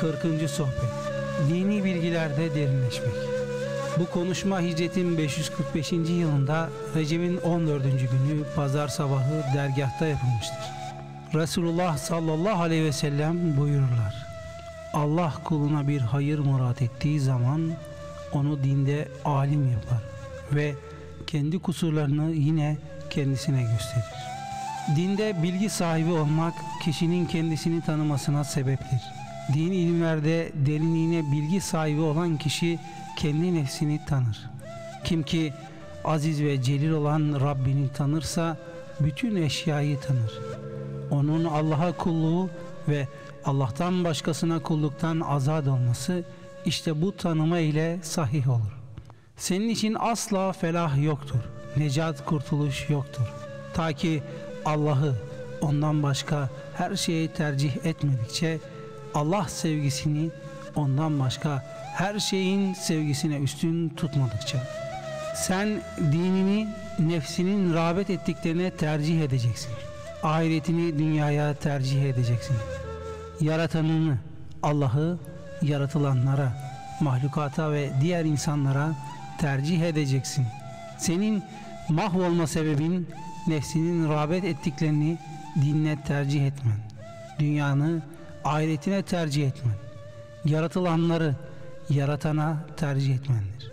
40. Sohbet Dini bilgilerde derinleşmek Bu konuşma hicretin 545. yılında Recep'in 14. günü pazar sabahı dergahta yapılmıştır. Resulullah sallallahu aleyhi ve sellem buyururlar. Allah kuluna bir hayır murat ettiği zaman onu dinde alim yapar ve kendi kusurlarını yine kendisine gösterir. Dinde bilgi sahibi olmak kişinin kendisini tanımasına sebeptir. Din ilimlerde derinliğine bilgi sahibi olan kişi kendi nefsini tanır. Kim ki aziz ve celil olan Rabbini tanırsa bütün eşyayı tanır. Onun Allah'a kulluğu ve Allah'tan başkasına kulluktan azad olması işte bu tanıma ile sahih olur. Senin için asla felah yoktur. Necat kurtuluş yoktur. Ta ki Allah'ı ondan başka her şeyi tercih etmedikçe Allah sevgisini ondan başka her şeyin sevgisine üstün tutmadıkça sen dinini nefsinin rağbet ettiklerine tercih edeceksin. Ahiretini dünyaya tercih edeceksin. Yaratanını, Allah'ı yaratılanlara, mahlukata ve diğer insanlara tercih edeceksin. Senin mahvolma sebebin nefsinin rağbet ettiklerini dinle tercih etmen. Dünyanı ahiretine tercih etmen. Yaratılanları yaratana tercih etmendir.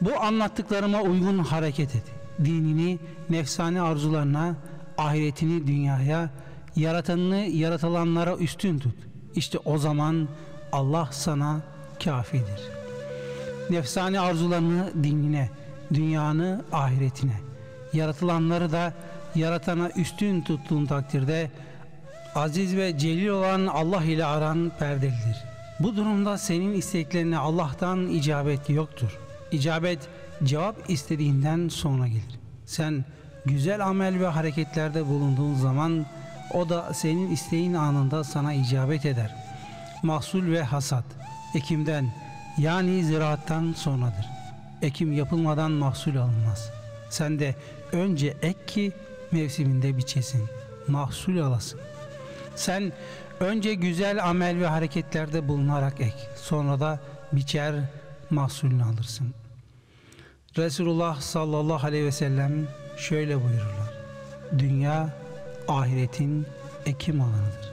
Bu anlattıklarıma uygun hareket et. Dinini nefsani arzularına, ahiretini dünyaya, yaratanını yaratılanlara üstün tut. İşte o zaman Allah sana kafidir. Nefsani arzularını dinine, dünyanı ahiretine, yaratılanları da yaratana üstün tuttuğun takdirde aziz ve celil olan Allah ile aran perdelidir. Bu durumda senin isteklerine Allah'tan icabet yoktur. İcabet cevap istediğinden sonra gelir. Sen güzel amel ve hareketlerde bulunduğun zaman o da senin isteğin anında sana icabet eder. Mahsul ve hasat ekimden yani ziraattan sonradır. Ekim yapılmadan mahsul alınmaz. Sen de önce ek ki mevsiminde biçesin, mahsul alasın. Sen önce güzel amel ve hareketlerde bulunarak ek, sonra da biçer mahsulünü alırsın. Resulullah sallallahu aleyhi ve sellem şöyle buyururlar. Dünya ahiretin ekim alanıdır.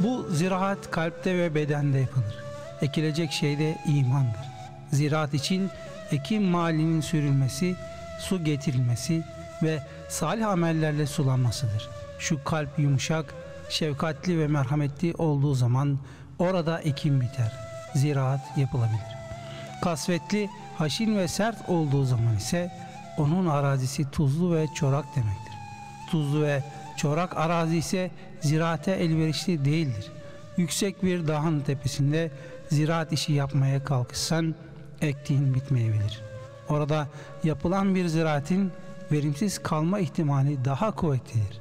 Bu ziraat kalpte ve bedende yapılır. Ekilecek şey de imandır. Ziraat için ekim malinin sürülmesi, su getirilmesi ve salih amellerle sulanmasıdır. Şu kalp yumuşak, şefkatli ve merhametli olduğu zaman orada ekim biter. Ziraat yapılabilir. Kasvetli, haşin ve sert olduğu zaman ise onun arazisi tuzlu ve çorak demektir. Tuzlu ve çorak arazi ise ziraate elverişli değildir. Yüksek bir dağın tepesinde ziraat işi yapmaya kalkışsan ektiğin bitmeyebilir. Orada yapılan bir ziraatin verimsiz kalma ihtimali daha kuvvetlidir.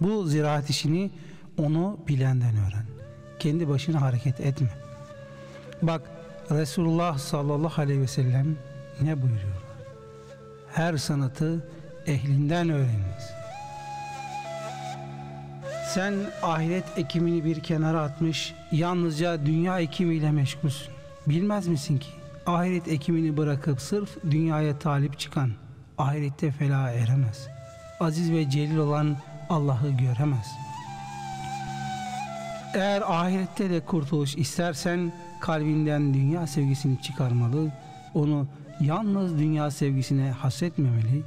Bu ziraat işini onu bilenden öğren. Kendi başına hareket etme. Bak Resulullah sallallahu aleyhi ve sellem ne buyuruyorlar? Her sanatı ehlinden öğreniniz. Sen ahiret ekimini bir kenara atmış, yalnızca dünya ekimiyle meşgulsün. Bilmez misin ki ahiret ekimini bırakıp sırf dünyaya talip çıkan ahirette felaha eremez. Aziz ve celil olan Allah'ı göremez. Eğer ahirette de kurtuluş istersen kalbinden dünya sevgisini çıkarmalı, onu yalnız dünya sevgisine hasretmemeli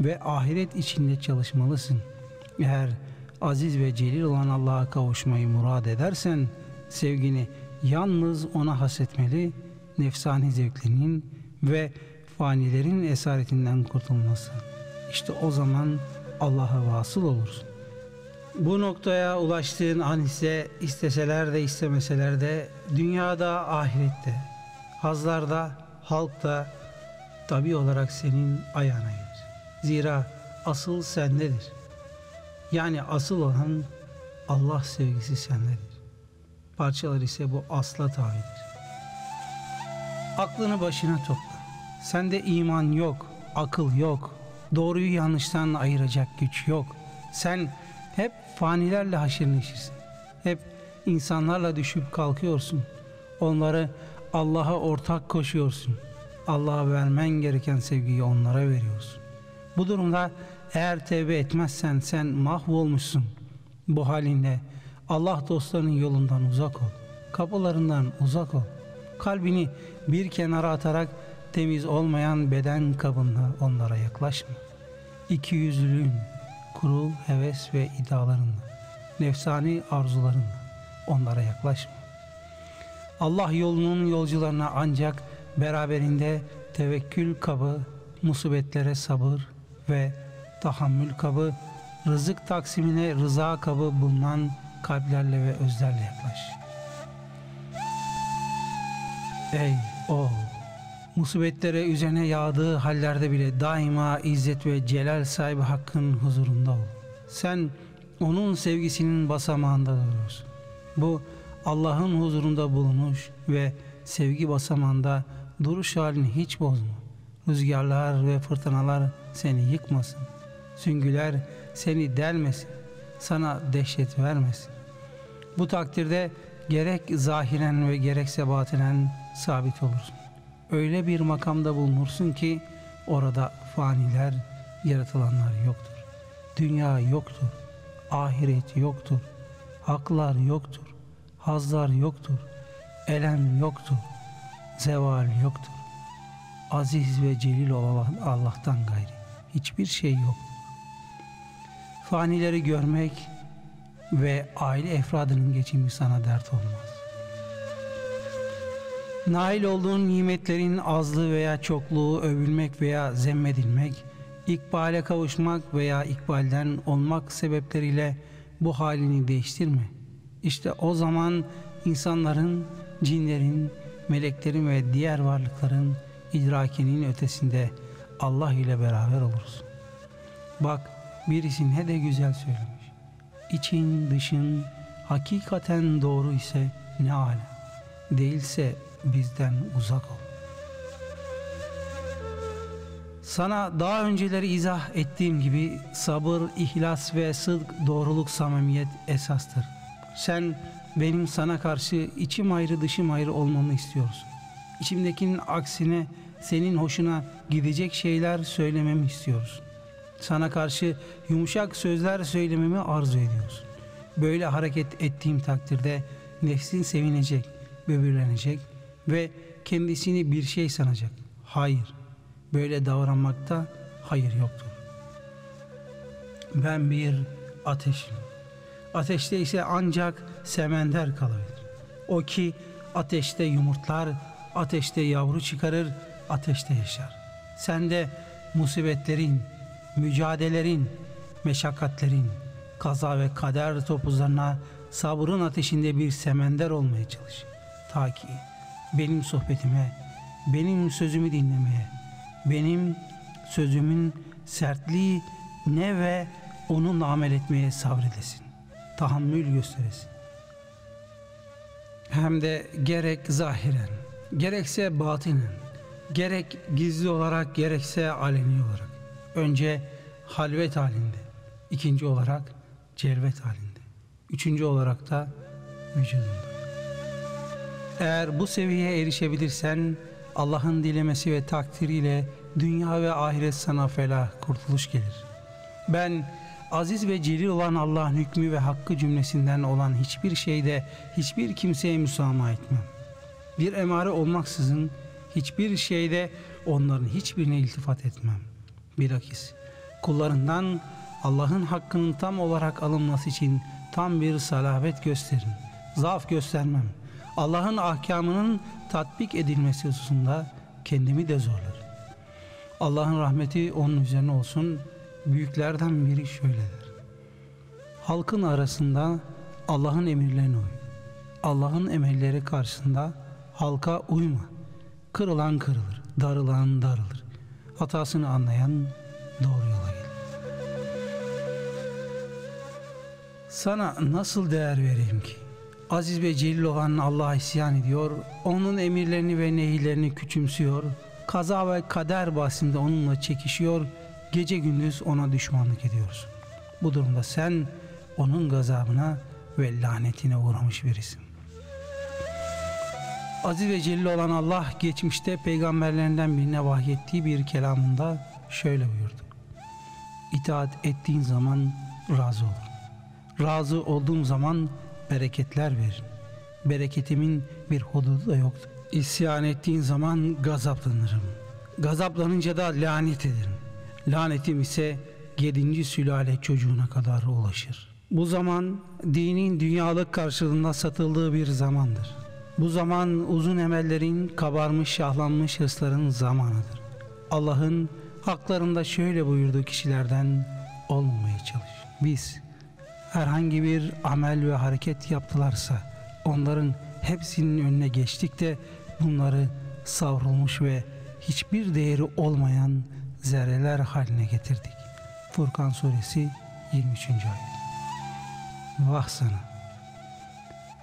ve ahiret içinde çalışmalısın. Eğer aziz ve celil olan Allah'a kavuşmayı murad edersen sevgini yalnız ona hasretmeli, nefsani zevklerinin ve fanilerin esaretinden kurtulması. İşte o zaman Allah'a vasıl olursun. Bu noktaya ulaştığın an ise isteseler de istemeseler de dünyada ahirette, hazlarda, halkta tabi olarak senin ayağına gelir. Zira asıl sendedir. Yani asıl olan Allah sevgisi sendedir. Parçalar ise bu asla tabidir. Aklını başına topla. Sende iman yok, akıl yok, doğruyu yanlıştan ayıracak güç yok. Sen hep fanilerle haşir neşirsin. Hep insanlarla düşüp kalkıyorsun. Onları Allah'a ortak koşuyorsun. Allah'a vermen gereken sevgiyi onlara veriyorsun. Bu durumda eğer tevbe etmezsen sen mahvolmuşsun. Bu halinde Allah dostlarının yolundan uzak ol. Kapılarından uzak ol. Kalbini bir kenara atarak temiz olmayan beden kabında onlara yaklaşma. İki yüzlülüğün, kurul, heves ve iddialarınla, nefsani arzularınla onlara yaklaşma. Allah yolunun yolcularına ancak beraberinde tevekkül kabı, musibetlere sabır ve tahammül kabı, rızık taksimine rıza kabı bulunan kalplerle ve özlerle yaklaş. Ey o musibetlere üzerine yağdığı hallerde bile daima izzet ve celal sahibi hakkın huzurunda ol. Sen onun sevgisinin basamağında duruyorsun. Bu Allah'ın huzurunda bulunmuş ve sevgi basamağında duruş halini hiç bozma. Rüzgarlar ve fırtınalar seni yıkmasın. Süngüler seni delmesin. Sana dehşet vermesin. Bu takdirde gerek zahiren ve gerekse batinen sabit olursun. Öyle bir makamda bulunursun ki orada faniler, yaratılanlar yoktur. Dünya yoktur. Ahiret yoktur. Haklar yoktur. Hazlar yoktur. Elem yoktur. Zeval yoktur. Aziz ve celil olan Allah'tan gayri hiçbir şey yok. Fanileri görmek ve aile efradının geçimi sana dert olmaz. Nail olduğun nimetlerin azlığı veya çokluğu övülmek veya zemmedilmek, ikbale kavuşmak veya ikbalden olmak sebepleriyle bu halini değiştirme. İşte o zaman insanların, cinlerin, meleklerin ve diğer varlıkların idrakinin ötesinde Allah ile beraber olursun. Bak birisi ne de güzel söylemiş. İçin dışın hakikaten doğru ise ne ala. Değilse bizden uzak ol. Sana daha önceleri izah ettiğim gibi sabır, ihlas ve sıdk, doğruluk, samimiyet esastır. Sen benim sana karşı içim ayrı dışım ayrı olmamı istiyorsun. İçimdekinin aksine senin hoşuna gidecek şeyler söylememi istiyorsun. Sana karşı yumuşak sözler söylememi arzu ediyorsun. Böyle hareket ettiğim takdirde nefsin sevinecek, böbürlenecek ve kendisini bir şey sanacak. Hayır, böyle davranmakta hayır yoktur. Ben bir ateşim. Ateşte ise ancak semender kalabilir. O ki ateşte yumurtlar, ateşte yavru çıkarır, ateşte yaşar. Sen de musibetlerin, mücadelelerin, meşakkatlerin, kaza ve kader topuzlarına sabrın ateşinde bir semender olmaya çalış. Ta ki benim sohbetime, benim sözümü dinlemeye, benim sözümün sertliği ne ve onunla amel etmeye sabredesin. Tahammül gösteresin. Hem de gerek zahiren, gerekse batinen, gerek gizli olarak gerekse aleni olarak. Önce halvet halinde, ikinci olarak celvet halinde, üçüncü olarak da vücudunda. Eğer bu seviyeye erişebilirsen Allah'ın dilemesi ve takdiriyle dünya ve ahiret sana felah, kurtuluş gelir. Ben aziz ve celil olan Allah'ın hükmü ve hakkı cümlesinden olan hiçbir şeyde hiçbir kimseye müsamaha etmem. Bir emare olmaksızın hiçbir şeyde onların hiçbirine iltifat etmem. Bilakis kullarından Allah'ın hakkının tam olarak alınması için tam bir salabet gösterin. Zaaf göstermem. Allah'ın ahkamının tatbik edilmesi hususunda kendimi de zorlar. Allah'ın rahmeti onun üzerine olsun. Büyüklerden biri şöyledir. Halkın arasında Allah'ın emirlerine uy. Allah'ın emelleri karşısında halka uyma. Kırılan kırılır, darılan darılır. Hatasını anlayan doğru yola gelir. Sana nasıl değer vereyim ki? Aziz ve celil olan Allah'a isyan ediyor, onun emirlerini ve nehirlerini küçümsüyor, kaza ve kader bahsinde onunla çekişiyor, gece gündüz ona düşmanlık ediyorsun. Bu durumda sen onun gazabına ve lanetine uğramış bir isim. Aziz ve celil olan Allah geçmişte peygamberlerinden birine vahyettiği bir kelamında şöyle buyurdu. İtaat ettiğin zaman razı olur. Razı olduğum zaman bereketler verin. Bereketimin bir hududu da yoktur. İsyan ettiğin zaman gazaplanırım. Gazaplanınca da lanet ederim. Lanetim ise yedinci sülale çocuğuna kadar ulaşır. Bu zaman dinin dünyalık karşılığında satıldığı bir zamandır. Bu zaman uzun emellerin, kabarmış şahlanmış hırsların zamanıdır. Allah'ın haklarında şöyle buyurduğu kişilerden olmamaya çalış. Biz herhangi bir amel ve hareket yaptılarsa onların hepsinin önüne geçtik de bunları savrulmuş ve hiçbir değeri olmayan zerreler haline getirdik. Furkan suresi 23. ayet. Vah sana!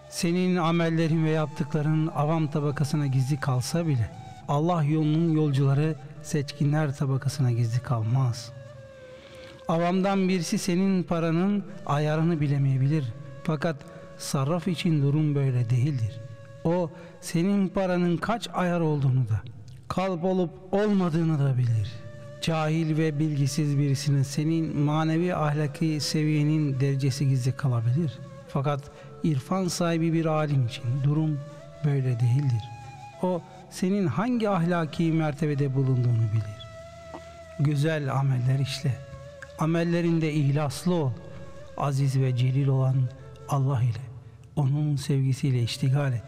Senin amellerin ve yaptıkların avam tabakasına gizli kalsa bile Allah yolunun yolcuları seçkinler tabakasına gizli kalmaz. Avamdan birisi senin paranın ayarını bilemeyebilir. Fakat sarraf için durum böyle değildir. O senin paranın kaç ayar olduğunu da, kalp olup olmadığını da bilir. Cahil ve bilgisiz birisinin senin manevi ahlaki seviyenin derecesi gizli kalabilir. Fakat irfan sahibi bir alim için durum böyle değildir. O senin hangi ahlaki mertebede bulunduğunu bilir. Güzel ameller işle. Amellerinde ihlaslı ol. Aziz ve celil olan Allah ile, onun sevgisiyle iştigal et.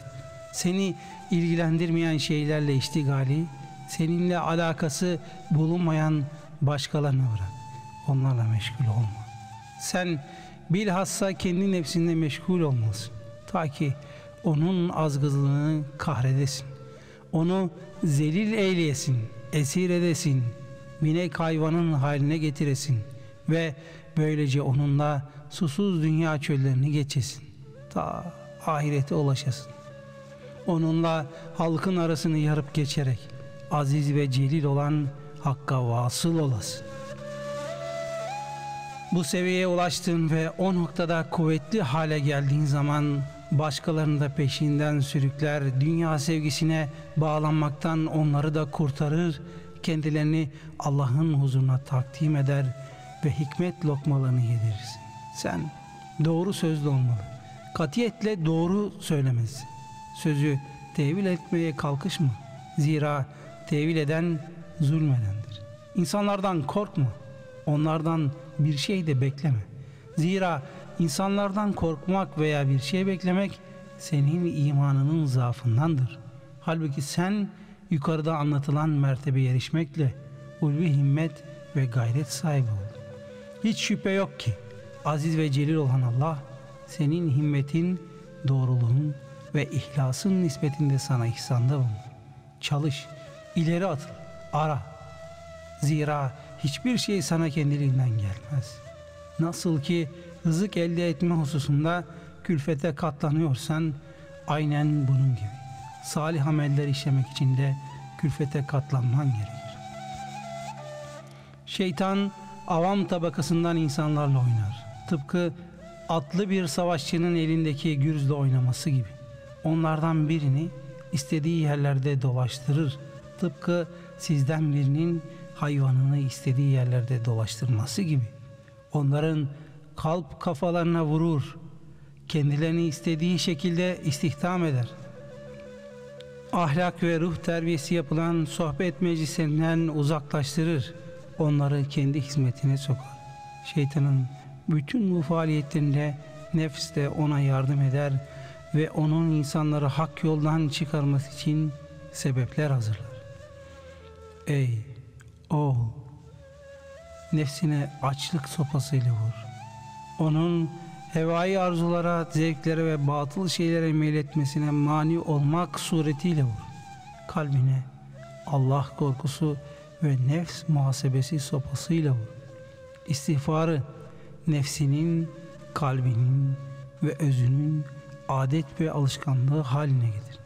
Seni ilgilendirmeyen şeylerle iştigali, seninle alakası bulunmayan başkalarına bırak. Onlarla meşgul olma. Sen bilhassa kendi nefsinde meşgul olmalısın. Ta ki onun azgızlığını kahredesin. Onu zelil eyleyesin, esir edesin, binek hayvanın haline getiresin ve böylece onunla susuz dünya çöllerini geçesin. Ta ahirete ulaşasın. Onunla halkın arasını yarıp geçerek aziz ve celil olan Hakk'a vasıl olasın. Bu seviyeye ulaştığın ve o noktada kuvvetli hale geldiğin zaman başkalarını da peşinden sürükler, dünya sevgisine bağlanmaktan onları da kurtarır, kendilerini Allah'ın huzuruna takdim eder ve hikmet lokmalarını yedirirsin. Sen doğru sözlü olmalı. Katiyetle doğru söylemelisin. Sözü tevil etmeye kalkışma. Zira tevil eden zulmedendir. İnsanlardan korkma. Onlardan bir şey de bekleme. Zira insanlardan korkmak veya bir şey beklemek senin imanının zaafındandır. Halbuki sen yukarıda anlatılan mertebe erişmekle ulvi himmet ve gayret sahibi ol. Hiç şüphe yok ki aziz ve celil olan Allah senin himmetin, doğruluğun ve ihlasın nispetinde sana ihsanda bulunur. Çalış, ileri atıl, ara. Zira hiçbir şey sana kendiliğinden gelmez. Nasıl ki rızık elde etme hususunda külfete katlanıyorsan aynen bunun gibi. Salih ameller işlemek için de külfete katlanman gerekir. Şeytan avam tabakasından insanlarla oynar. Tıpkı atlı bir savaşçının elindeki gürzle oynaması gibi. Onlardan birini istediği yerlerde dolaştırır. Tıpkı sizden birinin hayvanını istediği yerlerde dolaştırması gibi. Onların kalp kafalarına vurur. Kendilerini istediği şekilde istihdam eder. Ahlak ve ruh terbiyesi yapılan sohbet meclisinden uzaklaştırır. Onları kendi hizmetine sokar. Şeytanın bütün bu faaliyetlerinde nefs de ona yardım eder ve onun insanları hak yoldan çıkarması için sebepler hazırlar. Ey oğul! Nefsine açlık sopasıyla vur. Onun hevai arzulara, zevklere ve batıl şeylere meyletmesine mani olmak suretiyle vur. Kalbine Allah korkusu ve nefs muhasebesi sopasıyla vur. İstiğfarı nefsinin, kalbinin ve özünün adet ve alışkanlığı haline getir.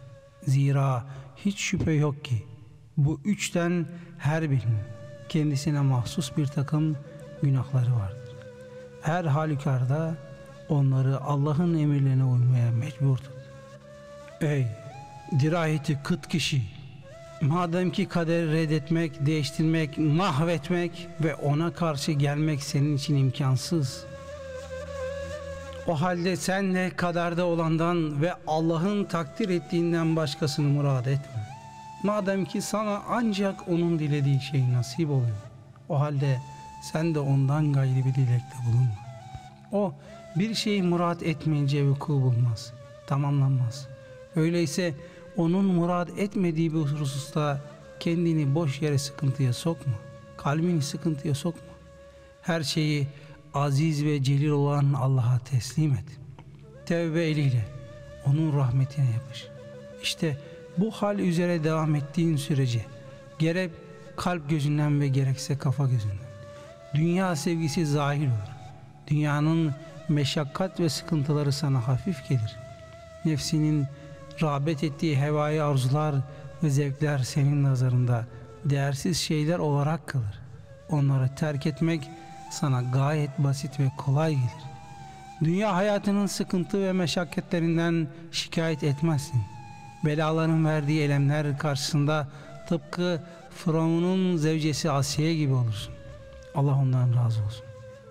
Zira hiç şüphe yok ki bu üçten her birinin kendisine mahsus bir takım günahları vardır. Her halükarda onları Allah'ın emirlerine uymaya mecbur tut. Ey dirayeti kıt kişi! Madem ki kaderi reddetmek, değiştirmek, mahvetmek ve ona karşı gelmek senin için imkansız. O halde sen de kaderde olandan ve Allah'ın takdir ettiğinden başkasını murad etme. Madem ki sana ancak onun dilediği şey nasip oluyor. O halde sen de ondan gayri bir dilekte bulunma. O bir şeyi murat etmeyince vuku bulmaz, tamamlanmaz. Öyleyse onun murad etmediği bir hususta kendini boş yere sıkıntıya sokma. Kalbini sıkıntıya sokma. Her şeyi aziz ve celil olan Allah'a teslim et. Tevbe eliyle onun rahmetine yapış. İşte bu hal üzere devam ettiğin sürece gerek kalp gözünden ve gerekse kafa gözünden dünya sevgisi zahir olur. Dünyanın meşakkat ve sıkıntıları sana hafif gelir. Nefsinin rağbet ettiği hevai arzular ve zevkler senin nazarında değersiz şeyler olarak kalır. Onları terk etmek sana gayet basit ve kolay gelir. Dünya hayatının sıkıntı ve meşakkatlerinden şikayet etmezsin. Belaların verdiği elemler karşısında tıpkı Firavun'un zevcesi Asiye gibi olursun. Allah ondan razı olsun.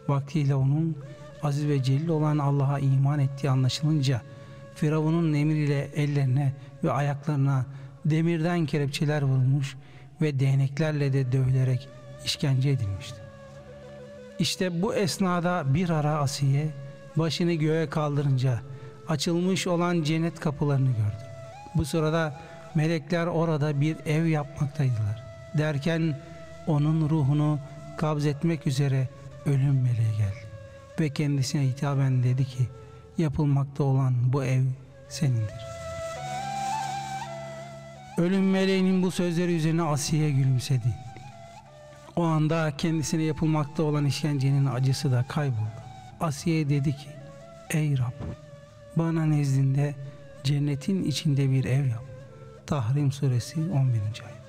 Vaktiyle onun aziz ve celil olan Allah'a iman ettiği anlaşılınca Firavun'un emriyle ellerine ve ayaklarına demirden kelepçeler vurulmuş ve değneklerle de dövülerek işkence edilmişti. İşte bu esnada bir ara Asiye başını göğe kaldırınca açılmış olan cennet kapılarını gördü. Bu sırada melekler orada bir ev yapmaktaydılar. Derken onun ruhunu kabz etmek üzere ölüm meleği geldi. Ve kendisine hitaben dedi ki yapılmakta olan bu ev senindir. Ölüm meleğinin bu sözleri üzerine Asiye gülümsedi. O anda kendisine yapılmakta olan işkencenin acısı da kayboldu. Asiye dedi ki, Ey Rab, bana nezdinde cennetin içinde bir ev yap. Tahrim suresi 11. ayet.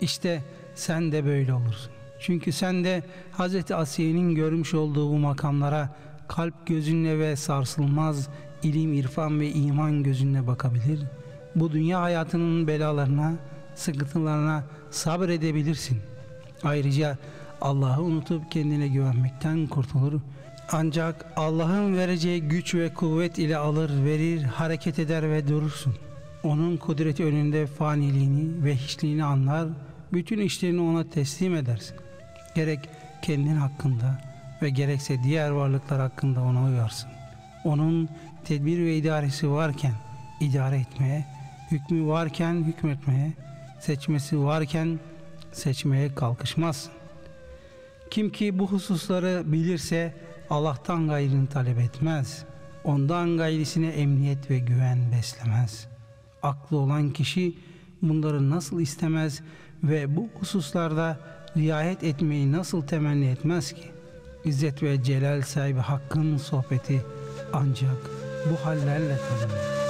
İşte sen de böyle olursun. Çünkü sen de Hz. Asiye'nin görmüş olduğu bu makamlara kalp gözünle ve sarsılmaz ilim, irfan ve iman gözünle bakabilir. Bu dünya hayatının belalarına, sıkıntılarına sabredebilirsin. Ayrıca Allah'ı unutup kendine güvenmekten kurtulur. Ancak Allah'ın vereceği güç ve kuvvet ile alır, verir, hareket eder ve durursun. Onun kudreti önünde faniliğini ve hiçliğini anlar, bütün işlerini ona teslim edersin. Gerek kendin hakkında ve gerekse diğer varlıklar hakkında ona uyarsın. Onun tedbir ve idaresi varken idare etmeye, hükmü varken hükmetmeye, seçmesi varken seçmeye kalkışmazsın. Kim ki bu hususları bilirse Allah'tan gayrını talep etmez. Ondan gayrisine emniyet ve güven beslemez. Aklı olan kişi bunları nasıl istemez ve bu hususlarda riayet etmeyi nasıl temenni etmez ki? İzzet ve celal sahibi Hakk'ın sohbeti ancak bu hallerle tanınır.